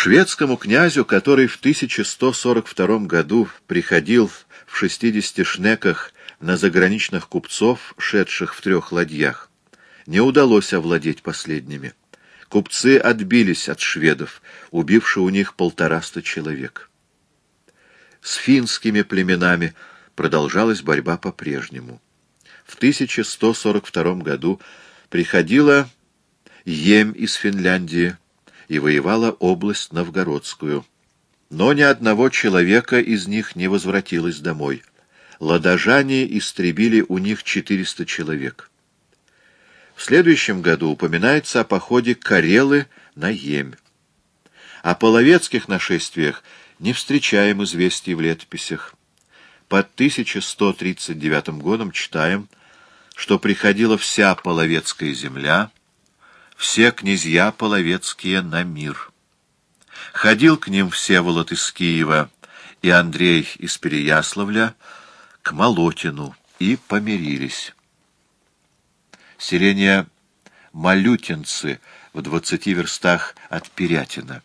Шведскому князю, который в 1142 году приходил в 60 шнеках на заграничных купцов, шедших в трех ладьях, не удалось овладеть последними. Купцы отбились от шведов, убивши у них полтораста человек. С финскими племенами продолжалась борьба по-прежнему. В 1142 году приходила Ем из Финляндии и воевала область Новгородскую. Но ни одного человека из них не возвратилось домой. Ладожане истребили у них 400 человек. В следующем году упоминается о походе Карелы на Емь. О половецких нашествиях не встречаем известий в летописях. Под 1139 годом читаем, что приходила вся половецкая земля, все князья половецкие на мир. Ходил к ним Всеволод из Киева и Андрей из Переяславля к Молотину и помирились селение Малютинцы в двадцати верстах от Пирятина.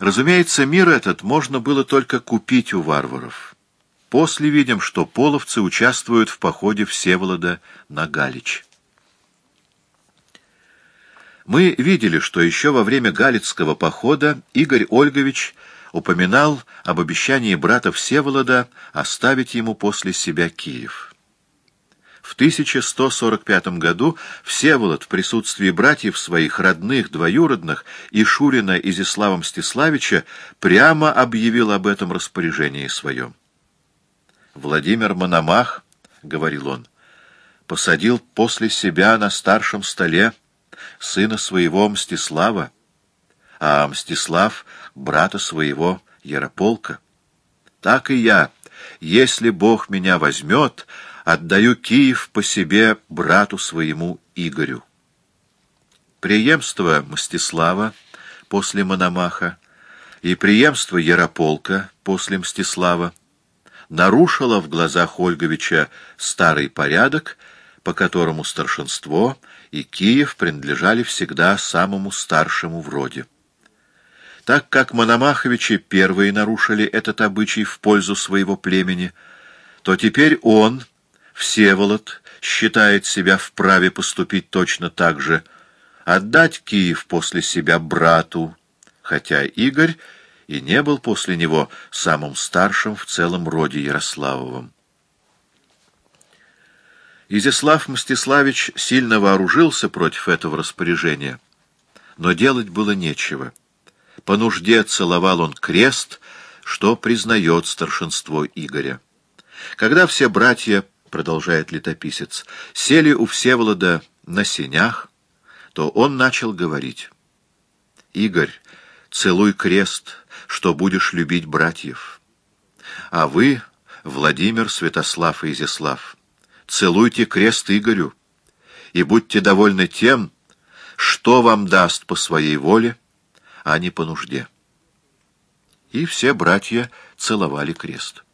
Разумеется, мир этот можно было только купить у варваров. После видим, что половцы участвуют в походе Всеволода на Галич. Мы видели, что еще во время Галицкого похода Игорь Ольгович упоминал об обещании брата Всеволода оставить ему после себя Киев. В 1145 году Всеволод в присутствии братьев своих родных, двоюродных и Шурина Изислава Мстиславича прямо объявил об этом распоряжении своем. «Владимир Мономах, — говорил он, — посадил после себя на старшем столе сына своего Мстислава, а Мстислав — брата своего Ярополка. Так и я, если Бог меня возьмет, — Отдаю Киев по себе брату своему Игорю. Преемство Мстислава после Мономаха и преемство Ярополка после Мстислава нарушило в глазах Ольговича старый порядок, по которому старшинство и Киев принадлежали всегда самому старшему в роде. Так как Мономаховичи первые нарушили этот обычай в пользу своего племени, то теперь он — Всеволод считает себя вправе поступить точно так же, отдать Киев после себя брату, хотя Игорь и не был после него самым старшим в целом роде Ярославовым. Изяслав Мстиславич сильно вооружился против этого распоряжения, но делать было нечего. По нужде целовал он крест, что признает старшинство Игоря. Когда все братья продолжает летописец, сели у Всеволода на сенях, то он начал говорить. «Игорь, целуй крест, что будешь любить братьев. А вы, Владимир, Святослав и Изяслав, целуйте крест Игорю и будьте довольны тем, что вам даст по своей воле, а не по нужде». И все братья целовали крест.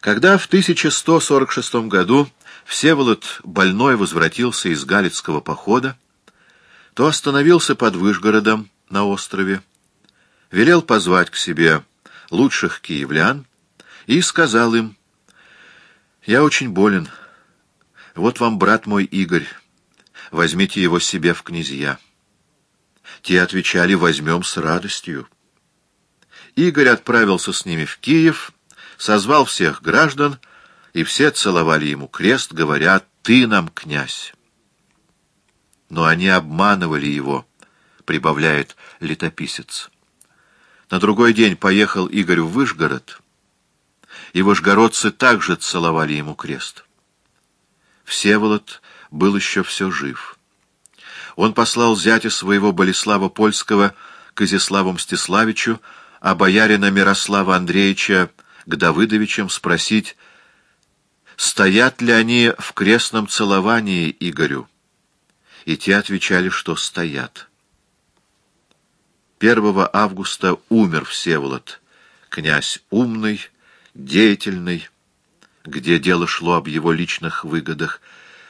Когда в 1146 году Всеволод больной возвратился из Галицкого похода, то остановился под Выжгородом на острове, велел позвать к себе лучших киевлян и сказал им, «Я очень болен. Вот вам брат мой Игорь. Возьмите его себе в князья». Те отвечали, «Возьмем с радостью». Игорь отправился с ними в Киев созвал всех граждан, и все целовали ему крест, говоря «Ты нам, князь». Но они обманывали его, прибавляет летописец. На другой день поехал Игорь в Выжгород, и вышгородцы также целовали ему крест. Всеволод был еще все жив. Он послал зятя своего Болеслава Польского к Изяславу Мстиславичу, а боярина Мирослава Андреевича к Давыдовичам спросить, стоят ли они в крестном целовании Игорю. И те отвечали, что стоят. 1 августа умер Всеволод, князь умный, деятельный, где дело шло об его личных выгодах,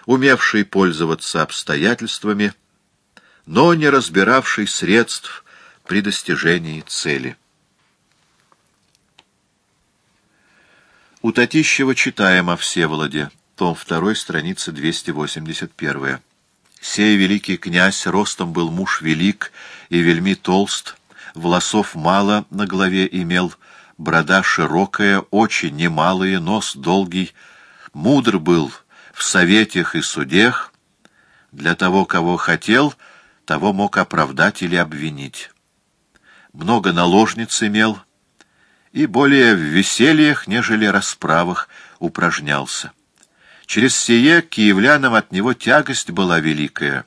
умевший пользоваться обстоятельствами, но не разбиравший средств при достижении цели. У Татищева читаем о Всеволоде, том 2, страница 281. Сей великий князь ростом был муж велик и вельми толст, волосов мало на голове имел, борода широкая, очи немалые, нос долгий, мудр был в советах и судех, для того, кого хотел, того мог оправдать или обвинить. Много наложниц имел и более в весельях, нежели расправах, упражнялся. Через сие киевлянам от него тягость была великая,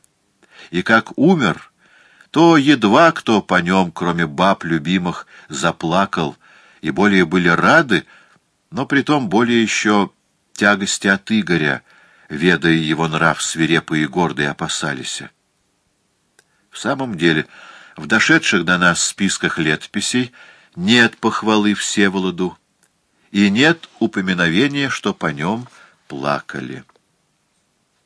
и как умер, то едва кто по нем, кроме баб любимых, заплакал, и более были рады, но притом более еще тягости от Игоря, ведая его нрав свирепый и гордый, опасались. В самом деле, в дошедших до нас списках летописей нет похвалы Всеволоду, и нет упоминовения, что по нем плакали.